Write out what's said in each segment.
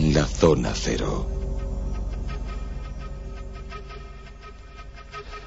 La Zona Cero.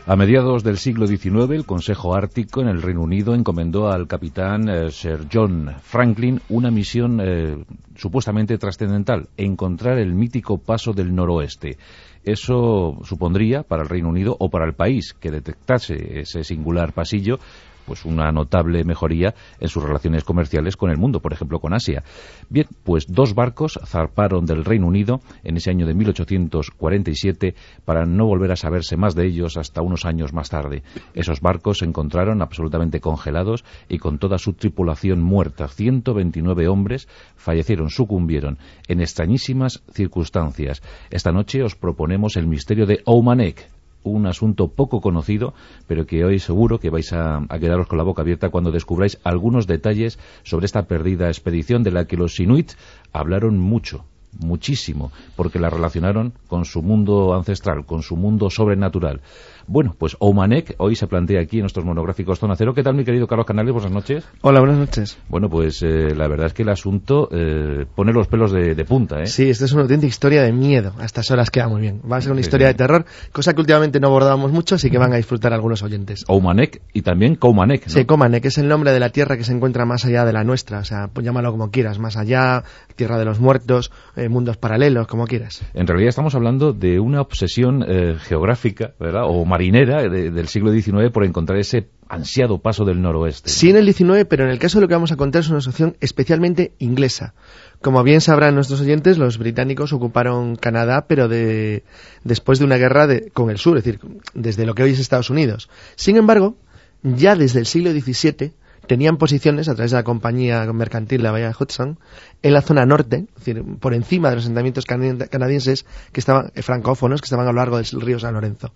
A mediados del siglo XIX, el Consejo Ártico en el Reino Unido encomendó al capitán eh, Sir John Franklin una misión eh, supuestamente trascendental, encontrar el mítico paso del noroeste. Eso supondría para el Reino Unido o para el país que detectase ese singular pasillo pues una notable mejoría en sus relaciones comerciales con el mundo, por ejemplo con Asia. Bien, pues dos barcos zarparon del Reino Unido en ese año de 1847 para no volver a saberse más de ellos hasta unos años más tarde. Esos barcos se encontraron absolutamente congelados y con toda su tripulación muerta. 129 hombres fallecieron, sucumbieron en extrañísimas circunstancias. Esta noche os proponemos el misterio de Oumanek, un asunto poco conocido, pero que hoy seguro que vais a, quedaros con la boca abierta cuando descubráis algunos detalles sobre esta perdida expedición de la que los inuit hablaron mucho, muchísimo, porque la relacionaron con su mundo ancestral, con su mundo sobrenatural. Bueno, pues Oumanek hoy se plantea aquí en nuestros monográficos Zona Cero. ¿Qué tal, mi querido Carlos Canales? Buenas noches. Hola, buenas noches. Bueno, pues eh, la verdad es que el asunto eh, pone los pelos de, punta, ¿eh? Sí, esta es una auténtica historia de miedo. A estas horas queda muy bien. Va a ser una historia de terror, cosa que últimamente no abordábamos mucho, así que van a disfrutar algunos oyentes. Oumanek y también Koumanek, ¿no? Sí, Koumanek es el nombre de la tierra que se encuentra más allá de la nuestra. O sea, pues llámalo como quieras, más allá, tierra de los muertos, eh, mundos paralelos, como quieras. En realidad estamos hablando de una obsesión geográfica, ¿verdad? O marinera de, del siglo XIX por encontrar ese ansiado paso del noroeste. Sí, en el XIX, pero en el caso de lo que vamos a contar es una asociación especialmente inglesa. Como bien sabrán nuestros oyentes, los británicos ocuparon Canadá, pero de, después de una guerra con el sur, es decir, desde lo que hoy es Estados Unidos. Sin embargo, ya desde el siglo XVII tenían posiciones a través de la compañía mercantil de la Bahía de Hudson en la zona norte, es decir, por encima de los asentamientos canadienses que estaban eh, francófonos que estaban a lo largo del río San Lorenzo.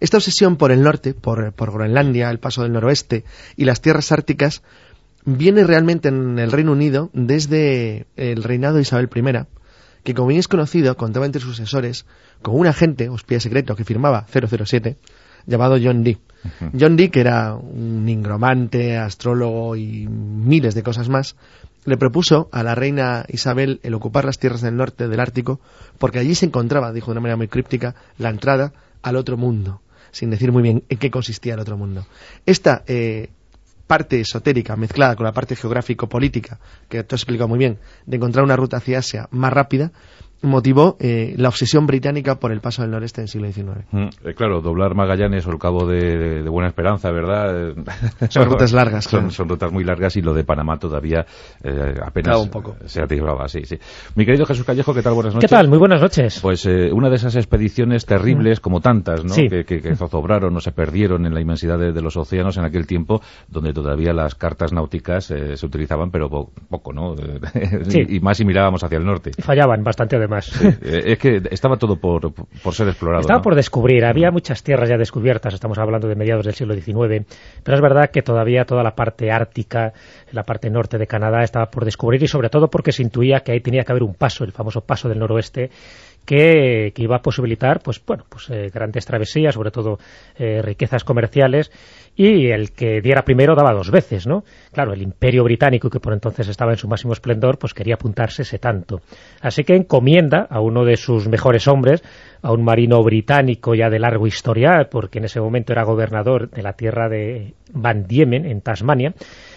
Esta obsesión por el norte, por, Groenlandia, el paso del noroeste y las tierras árticas viene realmente en el Reino Unido desde el reinado de Isabel I, que como bien es conocido, contaba entre sus asesores con un agente, espía secreto, que firmaba 007, llamado John Dee. John Dee, que era un nigromante, astrólogo y miles de cosas más, le propuso a la reina Isabel el ocupar las tierras del norte del Ártico, porque allí se encontraba, dijo de una manera muy críptica, la entrada al otro mundo, sin decir muy bien en qué consistía el otro mundo. Esta eh, parte esotérica mezclada con la parte geográfico-política, que tú has explicado muy bien, de encontrar una ruta hacia Asia más rápida, motivó eh, la obsesión británica por el paso del noreste en el siglo XIX. Mm, eh, claro, doblar Magallanes o el Cabo de, Buena Esperanza, ¿verdad? Son rutas largas. Son, son, rutas muy largas y lo de Panamá todavía eh, apenas un poco. se atisbaba, sí, sí. Mi querido Jesús Callejo, ¿qué tal? Buenas noches. ¿Qué tal? Muy buenas noches. Pues una de esas expediciones terribles, mm. como tantas, ¿no? Que, que, zozobraron o se perdieron en la inmensidad de, los océanos en aquel tiempo, donde todavía las cartas náuticas se utilizaban, pero poco, ¿no? y más si mirábamos hacia el norte. Fallaban bastante Eh, es que estaba todo por, ser explorado. Estaba por descubrir. Había muchas tierras ya descubiertas, estamos hablando de mediados del siglo XIX, pero es verdad que todavía toda la parte ártica, la parte norte de Canadá estaba por descubrir y sobre todo porque se intuía que ahí tenía que haber un paso, el famoso paso del noroeste, que, iba a posibilitar pues bueno pues eh, grandes travesías, sobre todo eh, riquezas comerciales y el que diera primero daba dos veces, ¿no? Claro, el imperio británico, que por entonces estaba en su máximo esplendor, pues quería apuntarse ese tanto. Así que encomienda a uno de sus mejores hombres, a un marino británico ya de largo historial, porque en ese momento era gobernador de la tierra de Van Diemen, en Tasmania,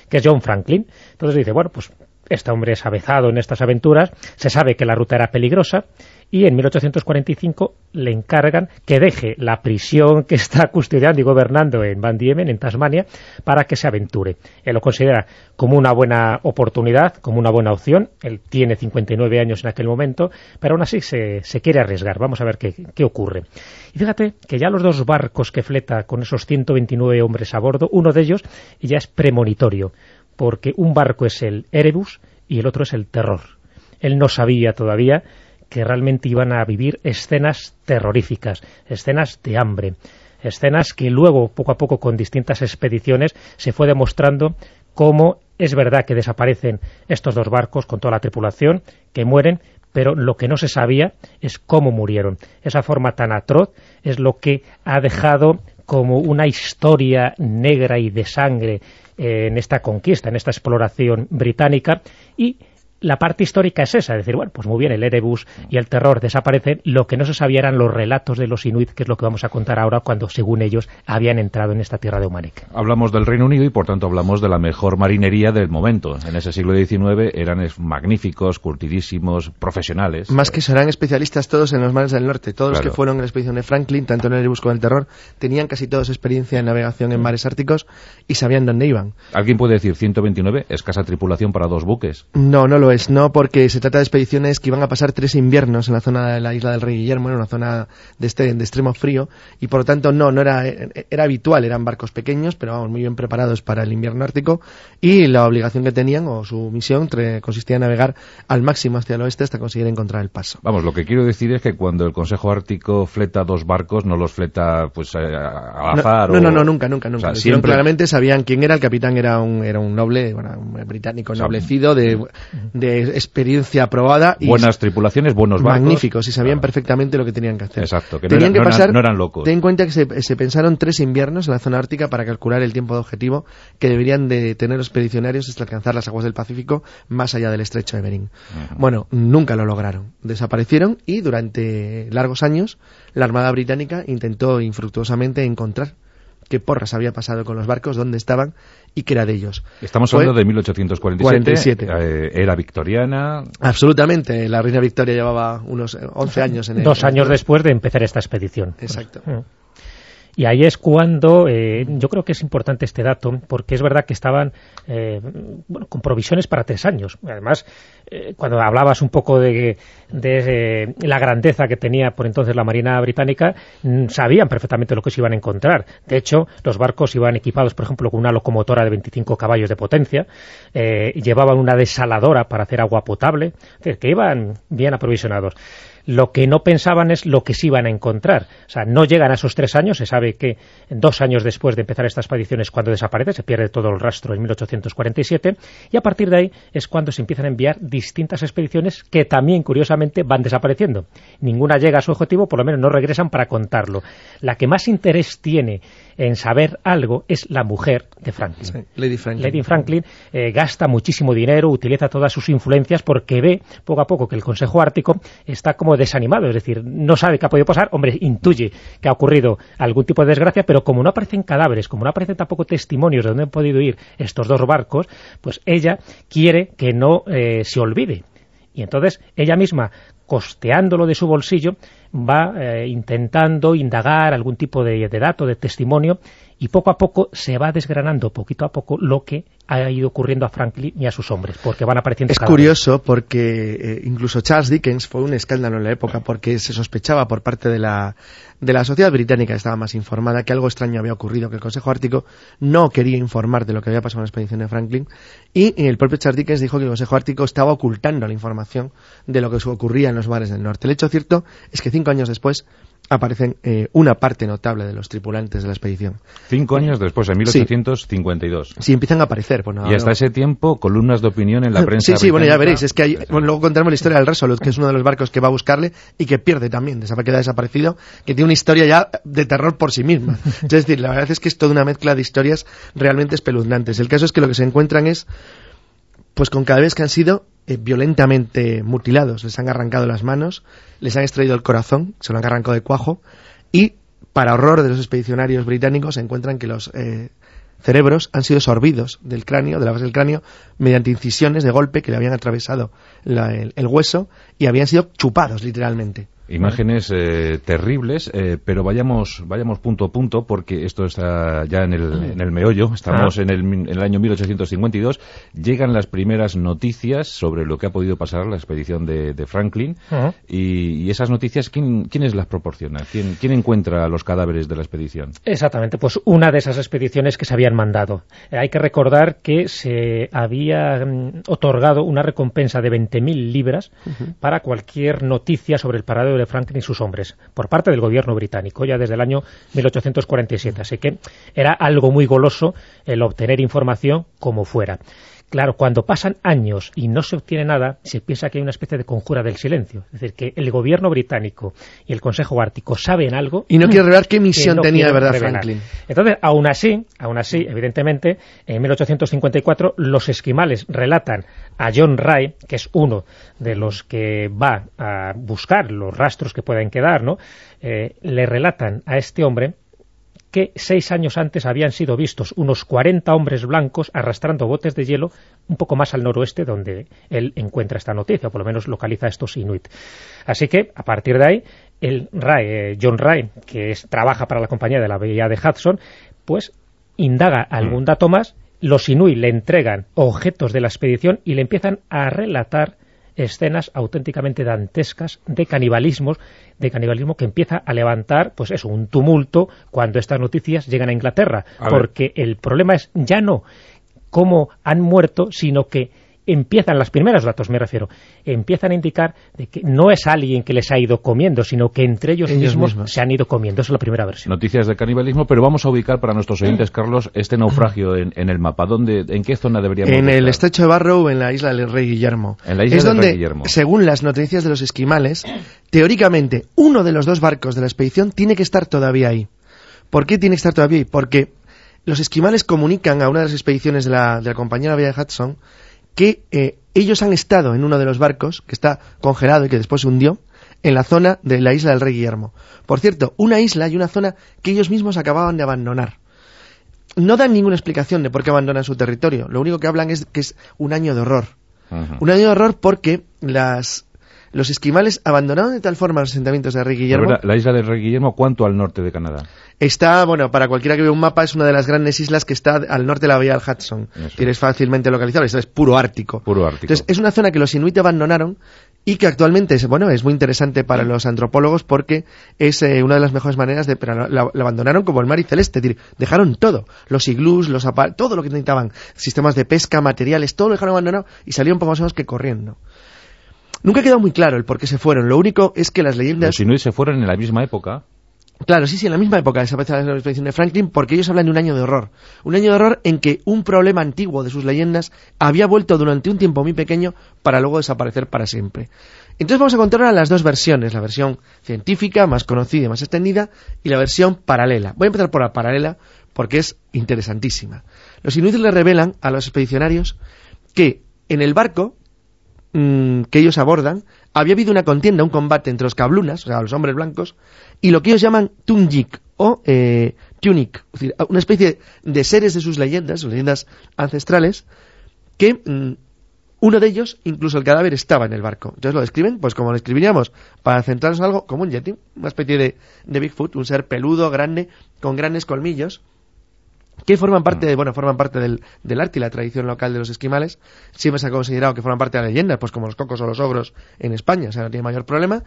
que es John Franklin. Entonces dice, bueno, pues este hombre es avezado en estas aventuras, se sabe que la ruta era peligrosa, y en 1845 le encargan que deje la prisión que está custodiando y gobernando en Van Diemen, en Tasmania, para que se aventure. Él lo considera como una buena oportunidad, como una buena opción. Él tiene 59 años en aquel momento, pero aún así se, quiere arriesgar. Vamos a ver qué, qué ocurre. Y fíjate que ya los dos barcos que fleta con esos 129 hombres a bordo, uno de ellos ya es premonitorio, porque un barco es el Erebus y el otro es el Terror. Él no sabía todavía que realmente iban a vivir escenas terroríficas, escenas de hambre, escenas que luego, poco a poco, con distintas expediciones, se fue demostrando cómo es verdad que desaparecen estos dos barcos con toda la tripulación, que mueren, pero lo que no se sabía es cómo murieron. Esa forma tan atroz es lo que ha dejado como una historia negra y de sangre en esta conquista, en esta exploración británica, y la parte histórica es esa, es decir, bueno, pues muy bien, el Erebus y el terror desaparecen, lo que no se sabía eran los relatos de los Inuit, que es lo que vamos a contar ahora cuando, según ellos, habían entrado en esta tierra de Umanek. Hablamos del Reino Unido y, por tanto, hablamos de la mejor marinería del momento. En ese siglo XIX eran magníficos, curtidísimos, profesionales. Más que serán especialistas todos en los mares del norte. Todos los que fueron en la expedición de Franklin, tanto en el Erebus como en el terror, tenían casi todos experiencia en navegación en mares árticos y sabían dónde iban. ¿Alguien puede decir 129? ¿Escasa tripulación para dos buques? No, no lo es. No, porque se trata de expediciones que iban a pasar tres inviernos en la zona de la isla del Rey Guillermo, en una zona de, este, de extremo frío, y por lo tanto no, no era, era habitual, eran barcos pequeños, pero vamos, muy bien preparados para el invierno ártico, y la obligación que tenían, o su misión, consistía en navegar al máximo hacia el oeste hasta conseguir encontrar el paso. Vamos, lo que quiero decir es que cuando el Consejo Ártico fleta dos barcos, no los fleta pues eh, al azar. No, no, no, nunca, nunca, nunca. siempre... Claramente sabían quién era, el capitán era un, era un noble, bueno, un británico noblecido de, de experiencia aprobada. Y Buenas tripulaciones, buenos barcos. Magníficos, y sabían perfectamente lo que tenían que hacer. Exacto, que, tenían que pasar, no eran locos. Ten en cuenta que se, pensaron tres inviernos en la zona ártica para calcular el tiempo de objetivo que deberían de tener los expedicionarios hasta alcanzar las aguas del Pacífico más allá del estrecho de Bering. Bueno, nunca lo lograron. Desaparecieron y durante largos años la Armada Británica intentó infructuosamente encontrar qué porras había pasado con los barcos, dónde estaban y qué era de ellos. Estamos hablando de 1847, eh, era victoriana. Absolutamente, la reina Victoria llevaba unos 11 años en el... Dos años después de empezar esta expedición. Exacto. Mm. Y ahí es cuando eh, yo creo que es importante este dato, porque es verdad que estaban eh, bueno, con provisiones para tres años. Además, eh, cuando hablabas un poco de, de la grandeza que tenía por entonces la Marina Británica, mm, sabían perfectamente lo que se iban a encontrar. De hecho, los barcos iban equipados, por ejemplo, con una locomotora de 25 caballos de potencia, llevaban una desaladora para hacer agua potable, es decir, que iban bien aprovisionados lo que no pensaban es lo que sí iban a encontrar. O sea, no llegan a esos tres años, se sabe que dos años después de empezar estas expediciones cuando desaparece, se pierde todo el rastro en 1847, y a partir de ahí es cuando se empiezan a enviar distintas expediciones que también, curiosamente, van desapareciendo. Ninguna llega a su objetivo, por lo menos no regresan para contarlo. La que más interés tiene en saber algo es la mujer de Franklin. Lady Franklin. Lady Franklin eh, gasta muchísimo dinero, utiliza todas sus influencias porque ve poco a poco que el Consejo Ártico está como desanimado, es decir, no sabe qué ha podido pasar, hombre, intuye que ha ocurrido algún tipo de desgracia, pero como no aparecen cadáveres, como no aparecen tampoco testimonios de dónde han podido ir estos dos barcos, pues ella quiere que no eh, se olvide. Y entonces ella misma, costeándolo de su bolsillo, va eh, intentando indagar algún tipo de, de dato, de testimonio, y poco a poco se va desgranando, poquito a poco, lo que ha ido ocurriendo a Franklin y a sus hombres, porque van apareciendo Es curioso porque eh, incluso Charles Dickens fue un escándalo en la época porque se sospechaba por parte de la, de la sociedad británica estaba más informada que algo extraño había ocurrido, que el Consejo Ártico no quería informar de lo que había pasado en la expedición de Franklin y el propio Charles Dickens dijo que el Consejo Ártico estaba ocultando la información de lo que ocurría en los mares del norte. El hecho cierto es que cinco años después aparecen eh, una parte notable de los tripulantes de la expedición. Cinco años después, en 1852. Sí, empiezan a aparecer. y hasta ese tiempo, columnas de opinión en la prensa Sí, sí, bueno, ya veréis. Es que hay, luego contaremos la historia del Resolute, que es uno de los barcos que va a buscarle y que pierde también, queda desaparecido, que tiene una historia ya de terror por sí misma. es decir, la verdad es que es toda una mezcla de historias realmente espeluznantes. El caso es que lo que se encuentran es pues con cada vez que han sido eh, violentamente mutilados. Les han arrancado las manos, les han extraído el corazón, se lo han arrancado de cuajo, y, para horror de los expedicionarios británicos, encuentran que los eh, cerebros han sido sorbidos del cráneo, de la base del cráneo, mediante incisiones de golpe que le habían atravesado el hueso y habían sido chupados, literalmente. Imágenes eh, terribles, eh, pero vayamos vayamos punto a punto porque esto está ya en el, en el meollo. Estamos en, el, en el año 1852. Llegan las primeras noticias sobre lo que ha podido pasar la expedición de, Franklin y, esas noticias, ¿quién, ¿quiénes las proporciona? ¿Quién, ¿Quién encuentra los cadáveres de la expedición? Exactamente, pues una de esas expediciones que se habían mandado. Eh, hay que recordar que se había mm, otorgado una recompensa de 20.000 libras para cualquier noticia sobre el paradero de Franklin y sus hombres por parte del gobierno británico ya desde el año 1847. Así que era algo muy goloso el obtener información como fuera. Claro, cuando pasan años y no se obtiene nada, se piensa que hay una especie de conjura del silencio. Es decir, que el gobierno británico y el Consejo Ártico saben algo... Y no quiere revelar qué misión tenía de verdad Franklin. Entonces, aún así, aún así, evidentemente, en 1854 los esquimales relatan a John Ray, que es uno de los que va a buscar los rastros que puedan quedar, ¿no? Eh, le relatan a este hombre que seis años antes habían sido vistos unos 40 hombres blancos arrastrando botes de hielo un poco más al noroeste donde él encuentra esta noticia, o por lo menos localiza estos inuit. Así que, a partir de ahí, el eh, John Ray, que trabaja para la compañía de la Bahía de Hudson, pues indaga algún mm. dato más, los inuit le entregan objetos de la expedición y le empiezan a relatar escenas auténticamente dantescas de canibalismos, de canibalismo que empieza a levantar, pues eso, un tumulto cuando estas noticias llegan a Inglaterra, porque el problema es ya no cómo han muerto, sino que empiezan, las primeras datos me refiero, empiezan a indicar de que no es alguien que les ha ido comiendo, sino que entre ellos, mismos, se han ido comiendo. Esa es la primera versión. Noticias de canibalismo, pero vamos a ubicar para nuestros oyentes, Carlos, este naufragio en, el mapa. ¿Dónde, ¿En qué zona deberíamos En el estrecho de Barrow, en la isla del Rey Guillermo. En la isla es del donde, Rey Guillermo. según las noticias de los esquimales, teóricamente, uno de los dos barcos de la expedición tiene que estar todavía ahí. ¿Por qué tiene que estar todavía ahí? Porque los esquimales comunican a una de las expediciones de la, de la compañía de Hudson que eh, ellos han estado en uno de los barcos que está congelado y que después se hundió en la zona de la isla del Rey Guillermo. Por cierto, una isla y una zona que ellos mismos acababan de abandonar. No dan ninguna explicación de por qué abandonan su territorio. Lo único que hablan es que es un año de horror. Un año de horror porque las, los esquimales abandonaron de tal forma los asentamientos de Rey Guillermo. La, isla de Rey Guillermo, ¿cuánto al norte de Canadá? Está, bueno, para cualquiera que vea un mapa, es una de las grandes islas que está al norte de la bahía del Hudson. Tienes fácilmente localizable, es puro ártico. Puro ártico. Entonces, es una zona que los inuit abandonaron y que actualmente es, bueno, es muy interesante para los antropólogos porque es eh, una de las mejores maneras de... Pero la, abandonaron como el mar y celeste, es decir, dejaron todo, los iglús, los todo lo que necesitaban, sistemas de pesca, materiales, todo lo dejaron abandonado y salieron poco más o menos que corriendo. Nunca ha quedado muy claro el por qué se fueron. Lo único es que las leyendas... Los inuit se fueron en la misma época. Claro, sí, sí, en la misma época desaparece la expedición de Franklin porque ellos hablan de un año de horror. Un año de horror en que un problema antiguo de sus leyendas había vuelto durante un tiempo muy pequeño para luego desaparecer para siempre. Entonces vamos a contar ahora las dos versiones, la versión científica, más conocida y más extendida, y la versión paralela. Voy a empezar por la paralela porque es interesantísima. Los inuit le revelan a los expedicionarios que en el barco Mm, que ellos abordan, había habido una contienda, un combate entre los cablunas, o sea, los hombres blancos, y lo que ellos llaman Tunjik o eh, Tunic, una especie de seres de sus leyendas, sus leyendas ancestrales, que mm, uno de ellos, incluso el cadáver, estaba en el barco. Entonces lo describen, pues como lo escribiríamos, para centrarnos en algo como un yeti, una especie de Bigfoot, un ser peludo, grande, con grandes colmillos, que forman parte, mm. bueno, forman parte del, arte y la tradición local de los esquimales. Siempre se ha considerado que forman parte de la leyenda, pues como los cocos o los ogros en España, o sea, no tiene mayor problema.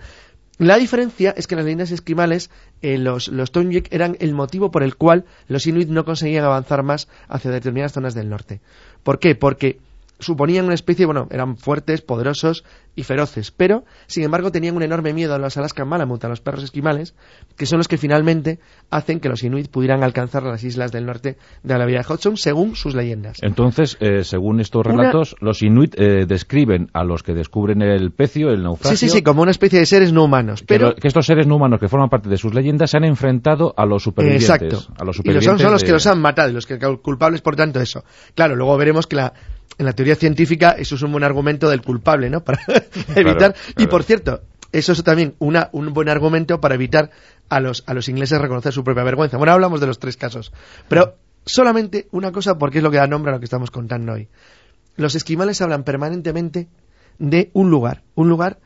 La diferencia es que en las leyendas esquimales eh, los, los eran el motivo por el cual los inuit no conseguían avanzar más hacia determinadas zonas del norte. ¿Por qué? Porque suponían una especie, bueno, eran fuertes, poderosos y feroces, pero, sin embargo, tenían un enorme miedo a los Alaskan Malamut, a los perros esquimales, que son los que finalmente hacen que los Inuit pudieran alcanzar las islas del norte de la vía de Hudson, según sus leyendas. Entonces, eh, según estos relatos, los Inuit eh, describen a los que descubren el pecio, el naufragio... Sí, sí, sí, como una especie de seres no humanos, pero... Que, estos seres no humanos que forman parte de sus leyendas se han enfrentado a los supervivientes. Exacto. A los y los son, los que los han matado, los que culpables por tanto eso. Claro, luego veremos que la en la teoría científica eso es un buen argumento del culpable, ¿no? Para evitar. Y por cierto, eso es también una, un buen argumento para evitar a los, a los ingleses reconocer su propia vergüenza. Bueno, hablamos de los tres casos. Pero solamente una cosa, porque es lo que da nombre a lo que estamos contando hoy. Los esquimales hablan permanentemente de un lugar, un lugar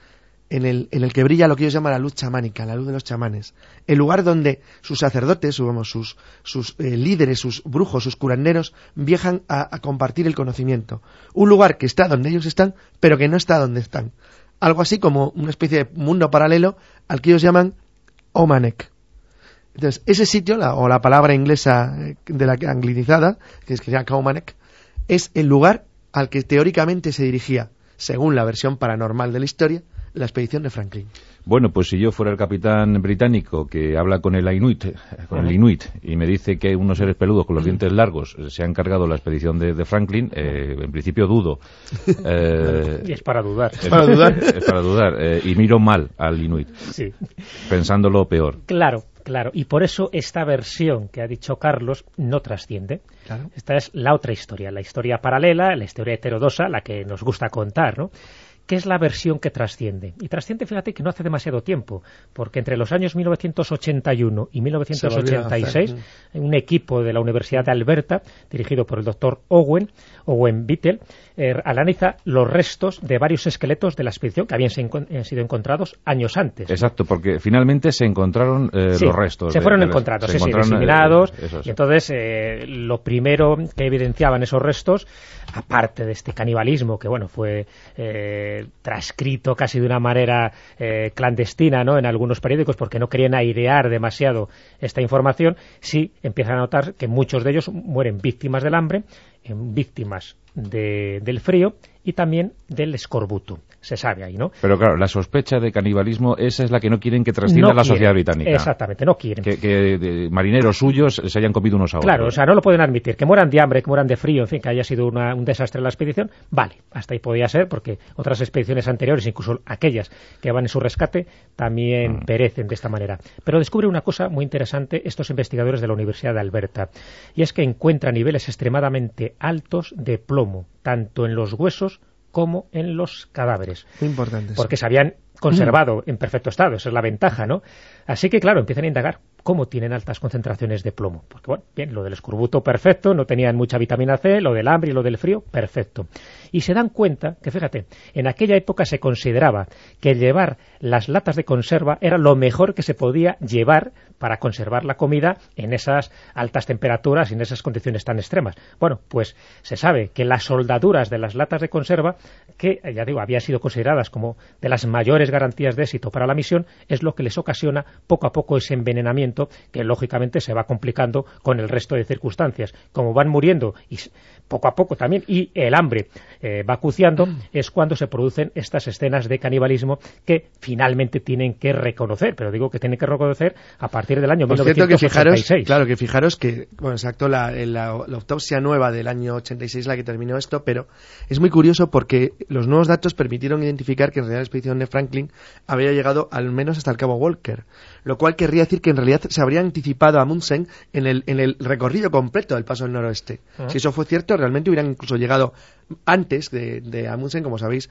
en el, en el que brilla lo que ellos llaman la luz chamánica, la luz de los chamanes. El lugar donde sus sacerdotes, sus, sus eh, líderes, sus brujos, sus curanderos, viajan a, compartir el conocimiento. Un lugar que está donde ellos están, pero que no está donde están. Algo así como una especie de mundo paralelo al que ellos llaman Omanek. Entonces, ese sitio, o la palabra inglesa eh, de la anglicizada, que es que se llama Omanek, es el lugar al que teóricamente se dirigía, según la versión paranormal de la historia, la expedición de Franklin. Bueno, pues si yo fuera el capitán británico que habla con el Inuit, con el Inuit, y me dice que unos seres peludos con los dientes largos se han cargado la expedición de, Franklin, eh, en principio dudo. Eh, y es para dudar. Es, para dudar. Es para dudar. Eh, y miro mal al Inuit. Sí. Pensándolo peor. Claro. Claro, y por eso esta versión que ha dicho Carlos no trasciende. Esta es la otra historia, la historia paralela, la historia heterodosa, la que nos gusta contar, ¿no? ¿Qué es la versión que trasciende? Y trasciende, fíjate, que no hace demasiado tiempo, porque entre los años 1981 y 1986, un equipo de la Universidad de Alberta, dirigido por el doctor Owen, Owen Bittel, eh, analiza los restos de varios esqueletos de la expedición que habían eh, sido encontrados años antes. Exacto, porque finalmente se encontraron eh, los restos. Se fueron encontrados, sí, sí, diseminados. y entonces, lo primero que evidenciaban esos restos, aparte de este canibalismo, que bueno, fue transcrito casi de una manera eh, clandestina ¿no? en algunos periódicos porque no querían airear demasiado esta información, sí empiezan a notar que muchos de ellos mueren víctimas del hambre, víctimas del frío y también del escorbuto. Se sabe ahí, ¿no? Pero claro, la sospecha de canibalismo, esa es la que no quieren que trascienda la sociedad británica. Exactamente, no quieren. Que, marineros suyos se hayan comido unos a Claro, o sea, no lo pueden admitir. Que mueran de hambre, que mueran de frío, en fin, que haya sido un desastre la expedición, vale, hasta ahí podía ser, porque otras expediciones anteriores, incluso aquellas que van en su rescate, también mm. perecen de esta manera. Pero descubre una cosa muy interesante estos investigadores de la Universidad de Alberta, y es que encuentran niveles extremadamente altos de plomo, tanto en los huesos como en los cadáveres. Muy importante. Porque se habían conservado en perfecto estado, esa es la ventaja, ¿no? Así que, claro, empiezan a indagar cómo tienen altas concentraciones de plomo. Porque, bueno, bien, lo del escorbuto, perfecto, no tenían mucha vitamina C, lo del hambre y lo del frío, perfecto. Y se dan cuenta que, fíjate, en aquella época se consideraba que llevar las latas de conserva era lo mejor que se podía llevar para conservar la comida en esas altas temperaturas y en esas condiciones tan extremas. Bueno, pues se sabe que las soldaduras de las latas de conserva, que ya digo, habían sido consideradas como de las mayores garantías de éxito para la misión, es lo que les ocasiona poco a poco ese envenenamiento que lógicamente se va complicando con el resto de circunstancias. Como van muriendo y poco a poco también, y el hambre eh, va acuciando, es cuando se producen estas escenas de canibalismo que finalmente tienen que reconocer, pero digo que tienen que reconocer a partir del año 1986. claro, que fijaros que, bueno, exacto, la, la, autopsia nueva del año 86 la que terminó esto, pero es muy curioso porque los nuevos datos permitieron identificar que en realidad la expedición de Franklin había llegado al menos hasta el Cabo Walker, lo cual querría decir que en realidad se habría anticipado a Munsen en el, en el recorrido completo del paso del noroeste. Ah. Si eso fue cierto, realmente hubieran incluso llegado antes de, Amundsen, como sabéis,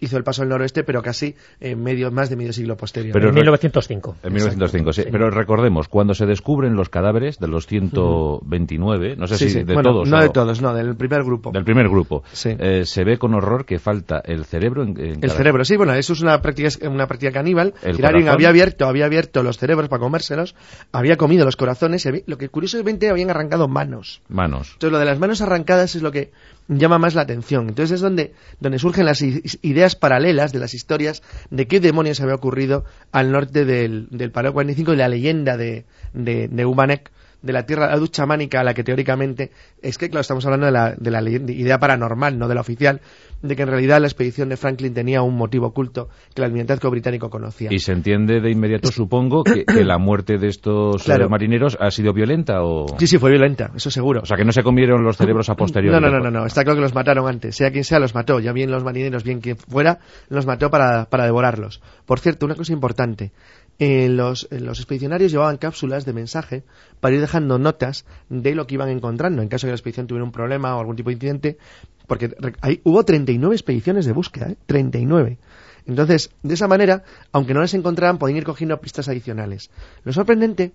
hizo el paso del noroeste, pero casi en medio, más de medio siglo posterior. en 1905. En 1905, sí. Pero recordemos, cuando se descubren los cadáveres de los 129, no sé si de todos. No de todos, no, del primer grupo. Del primer grupo. Eh, se ve con horror que falta el cerebro en, El cerebro, sí, bueno, eso es una práctica, una práctica caníbal. El había abierto, había abierto los cerebros para comérselos, había comido los corazones, y lo que curiosamente habían arrancado manos. Manos. Entonces lo de las manos arrancadas es lo que llama más la atención. Entonces es donde, donde surgen las ideas paralelas de las historias de qué demonios había ocurrido al norte del, del Palo 45 y la leyenda de, de, de Umanek de la tierra, la luz chamánica a la que teóricamente, es que claro, estamos hablando de la, de la idea paranormal, no de la oficial, de que en realidad la expedición de Franklin tenía un motivo oculto que el almirantazgo británico conocía. Y se entiende de inmediato, supongo, que, la muerte de estos eh, marineros ha sido violenta o... Sí, sí, fue violenta, eso seguro. O sea, que no se comieron los cerebros a posteriori. No, no, no, no, no, está claro que los mataron antes. Sea quien sea, los mató. Ya bien los marineros, bien quien fuera, los mató para, para devorarlos. Por cierto, una cosa importante. Los, los, expedicionarios llevaban cápsulas de mensaje para ir dejando notas de lo que iban encontrando en caso de que la expedición tuviera un problema o algún tipo de incidente porque ahí hubo 39 expediciones de búsqueda, ¿eh? 39. Entonces, de esa manera, aunque no las encontraran, podían ir cogiendo pistas adicionales. Lo sorprendente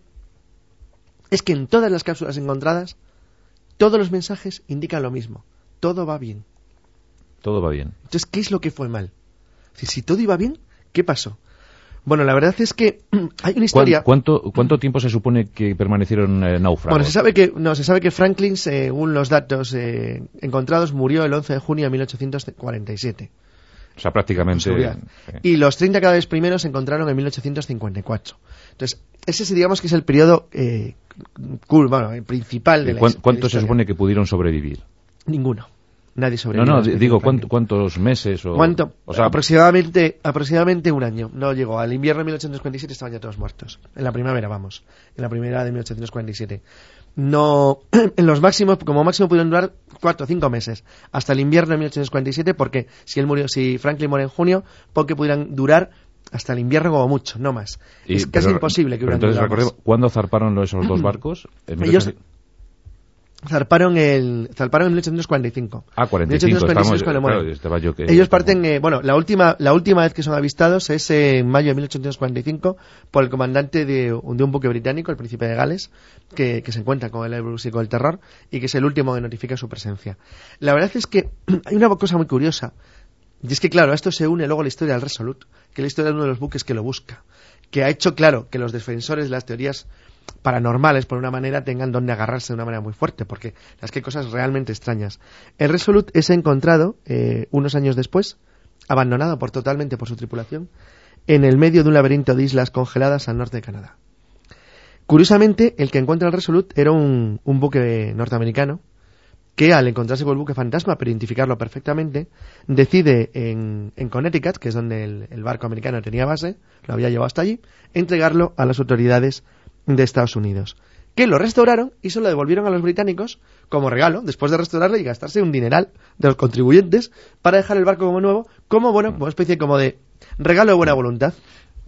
es que en todas las cápsulas encontradas, todos los mensajes indican lo mismo. Todo va bien. Todo va bien. Entonces, ¿qué es lo que fue mal? Si, si todo iba bien, ¿qué pasó? Bueno, la verdad es que hay una historia. ¿Cuánto, cuánto tiempo se supone que permanecieron eh, náufragos? Bueno, se sabe que no, se sabe que Franklin, según los datos eh, encontrados, murió el 11 de junio de 1847. O sea, prácticamente. Y los 30 cadáveres primeros se encontraron en 1854. Entonces, ese digamos que es el periodo eh, cool, bueno, el principal de la ¿Cuánto se supone que pudieron sobrevivir? Ninguno. Nadie sobrevivió. No, no, digo, ¿cuántos meses? O, ¿Cuánto? O sea, aproximadamente, aproximadamente un año. No llegó. Al invierno de 1847 estaban ya todos muertos. En la primavera, vamos. En la primavera de 1847. No, en los máximos, como máximo pudieron durar cuatro o cinco meses. Hasta el invierno de 1847, porque si él murió, si Franklin muere en junio, porque pudieran durar hasta el invierno como mucho, no más. es casi imposible que hubieran Entonces, ¿cuándo zarparon esos dos barcos? Ellos, zarparon el zarparon en 1845. Ah, 45. estaba yo que, Ellos parten, eh, bueno, la última la última vez que son avistados es en mayo de 1845 por el comandante de, un buque británico, el príncipe de Gales, que, se encuentra con el Elbrus y con el terror y que es el último que notifica su presencia. La verdad es que hay una cosa muy curiosa y es que claro, a esto se une luego la historia del Resolute, que es la historia de uno de los buques que lo busca, que ha hecho claro que los defensores de las teorías paranormales, por una manera, tengan donde agarrarse de una manera muy fuerte, porque las que cosas realmente extrañas. El Resolute es encontrado eh, unos años después, abandonado por totalmente por su tripulación, en el medio de un laberinto de islas congeladas al norte de Canadá. Curiosamente, el que encuentra el Resolute era un, buque norteamericano que al encontrarse con el buque fantasma, pero identificarlo perfectamente, decide en, Connecticut, que es donde el, el, barco americano tenía base, lo había llevado hasta allí, entregarlo a las autoridades de Estados Unidos, que lo restauraron y se lo devolvieron a los británicos como regalo, después de restaurarlo y gastarse un dineral de los contribuyentes para dejar el barco como nuevo, como bueno, como especie como de regalo de buena voluntad.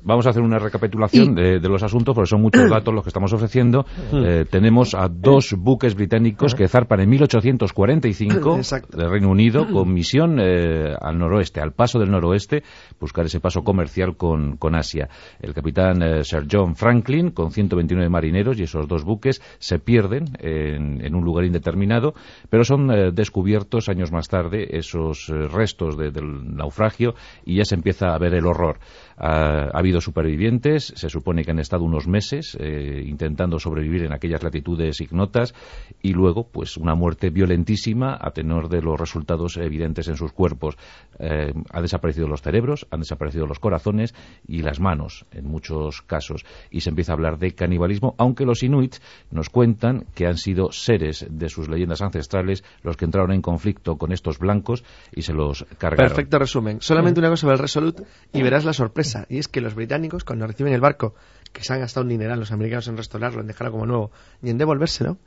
Vamos a hacer una recapitulación de, los asuntos, porque son muchos datos los que estamos ofreciendo. Eh, tenemos a dos buques británicos que zarpan en 1845 del Reino Unido con misión eh, al noroeste, al paso del noroeste, buscar ese paso comercial con, Asia. El capitán eh, Sir John Franklin, con 129 marineros, y esos dos buques se pierden en, un lugar indeterminado, pero son descubiertos años más tarde esos restos del naufragio y ya se empieza a ver el horror. Ha, habido supervivientes, se supone que han estado unos meses eh, intentando sobrevivir en aquellas latitudes ignotas y luego, pues, una muerte violentísima a tenor de los resultados evidentes en sus cuerpos. Eh, han desaparecido los cerebros, han desaparecido los corazones y las manos, en muchos casos. Y se empieza a hablar de canibalismo, aunque los inuits nos cuentan que han sido seres de sus leyendas ancestrales los que entraron en conflicto con estos blancos y se los cargaron. Perfecto resumen. Solamente una cosa sobre el Resolute y verás la sorpresa y es que los británicos, cuando reciben el barco, que se han gastado un dineral los americanos en restaurarlo, en dejarlo como nuevo y en devolvérselo,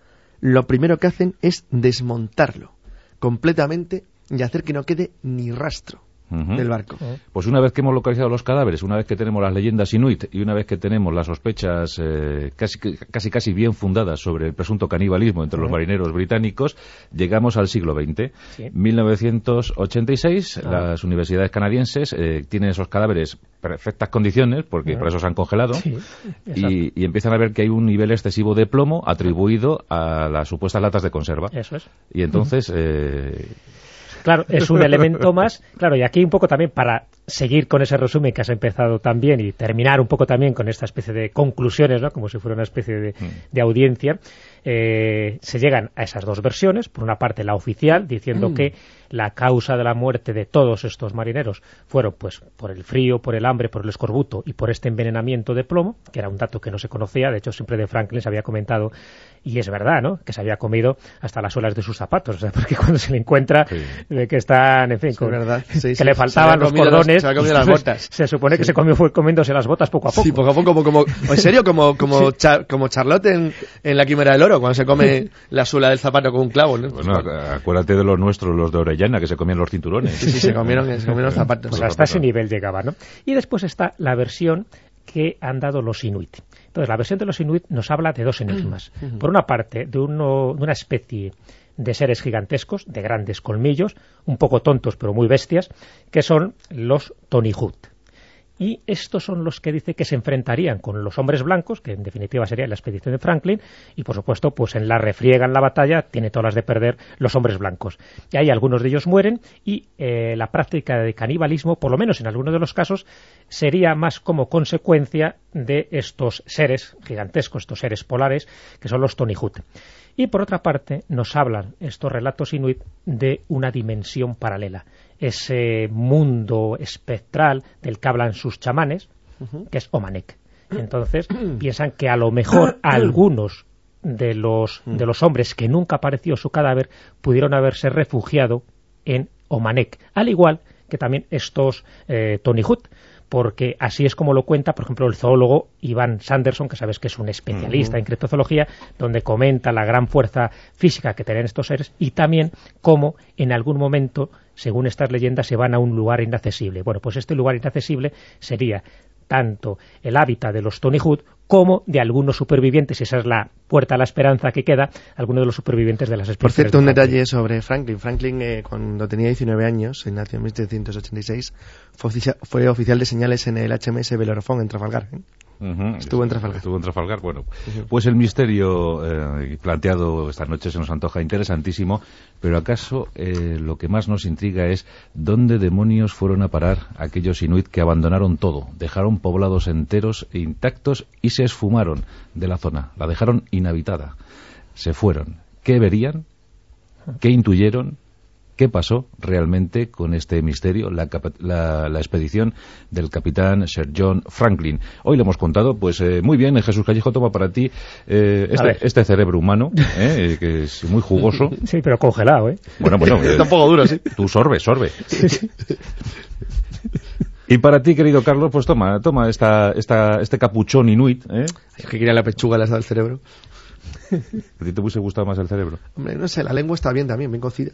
lo primero que hacen es desmontarlo completamente y hacer que no quede ni rastro del barco. Pues una vez que hemos localizado los cadáveres, una vez que tenemos las leyendas inuit y una vez que tenemos las sospechas eh, casi, casi casi bien fundadas sobre el presunto canibalismo entre los marineros británicos, llegamos al siglo XX. 1986, las universidades canadienses eh, tienen esos cadáveres perfectas condiciones, porque por eso se han congelado, y, empiezan a ver que hay un nivel excesivo de plomo atribuido a las supuestas latas de conserva. Eso es. Y entonces... Eh, Claro, es un elemento más. Claro, y aquí un poco también para seguir con ese resumen que has empezado también y terminar un poco también con esta especie de conclusiones, ¿no? como si fuera una especie de, mm. de audiencia, eh, se llegan a esas dos versiones. Por una parte, la oficial, diciendo mm. que la causa de la muerte de todos estos marineros fueron pues por el frío, por el hambre, por el escorbuto y por este envenenamiento de plomo, que era un dato que no se conocía. De hecho, siempre de Franklin se había comentado, y es verdad, ¿no?, que se había comido hasta las suelas de sus zapatos. O sea, porque cuando se le encuentra de que están, en fin, que le faltaban los cordones, se, las botas. se supone que se comió, fue comiéndose las botas poco a poco. Sí, poco a poco, como, como en serio, como, como, como Charlotte en, en La Quimera del Oro, cuando se come la suela del zapato con un clavo, ¿no? Bueno, acuérdate de los nuestros, los de Orellana, que se comían los cinturones. Sí, sí, se comieron, se comieron los zapatos. Pues hasta ese nivel llegaba, ¿no? Y después está la versión que han dado los Inuit. Entonces, la versión de los Inuit nos habla de dos enigmas. Por una parte, de, uno, de una especie de seres gigantescos, de grandes colmillos, un poco tontos pero muy bestias, que son los Tonihut y estos son los que dice que se enfrentarían con los hombres blancos, que en definitiva sería la expedición de Franklin, y por supuesto, pues en la refriega, en la batalla, tiene todas las de perder los hombres blancos. Y ahí algunos de ellos mueren, y eh, la práctica de canibalismo, por lo menos en algunos de los casos, sería más como consecuencia de estos seres gigantescos, estos seres polares, que son los Tonihut. Y por otra parte, nos hablan estos relatos inuit de una dimensión paralela. Ese mundo espectral del que hablan sus chamanes, que es Omanek. Entonces piensan que a lo mejor algunos de los, de los hombres que nunca apareció su cadáver pudieron haberse refugiado en Omanek, al igual que también estos eh, Tony Hood, porque así es como lo cuenta, por ejemplo, el zoólogo Ivan Sanderson, que sabes que es un especialista en criptozoología, donde comenta la gran fuerza física que tienen estos seres y también cómo en algún momento, según estas leyendas, se van a un lugar inaccesible. Bueno, pues este lugar inaccesible sería tanto el hábitat de los Tony Hood como de algunos supervivientes, esa es la puerta a la esperanza que queda, algunos de los supervivientes de las especies. Por cierto, un detalle sobre Franklin. Franklin, eh, cuando tenía 19 años, en nació en 1786, fue, fue, oficial de señales en el HMS Belorofón en Trafalgar. ¿eh? Estuvo en Trafalgar. Estuvo en Trafalgar, bueno. Pues el misterio eh, planteado esta noche se nos antoja interesantísimo, pero acaso eh, lo que más nos intriga es dónde demonios fueron a parar aquellos inuit que abandonaron todo, dejaron poblados enteros e intactos y se esfumaron de la zona, la dejaron inhabitada. Se fueron. ¿Qué verían? ¿Qué intuyeron? Qué pasó realmente con este misterio, la, expedición del capitán Sir John Franklin. Hoy le hemos contado, pues eh, muy bien, Jesús Callejo toma para ti eh, este, este, cerebro humano, eh, que es muy jugoso. Sí, pero congelado, ¿eh? Bueno, bueno. Está un poco duro, sí. Tú sorbe, sorbe. Y para ti, querido Carlos, pues toma, toma esta, esta, este capuchón inuit. ¿eh? Es que quería la pechuga, la del cerebro. ¿A ti te hubiese gustado más el cerebro? Hombre, no sé, la lengua está bien también, bien cocida.